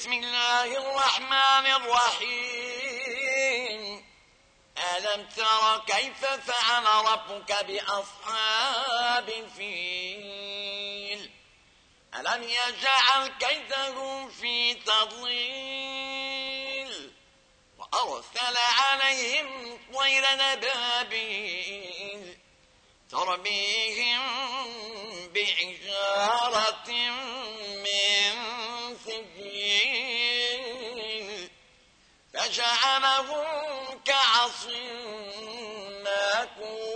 بسم الله الرحمن الرحيم. ألم تر كيف فعل ربك بأصحاب الفيل؟ ألم يجعل كيدهم في تضليل؟ وأرسل عليهم طير نبابيل ترميهم بحجارة فجعلهم كعصي ماكون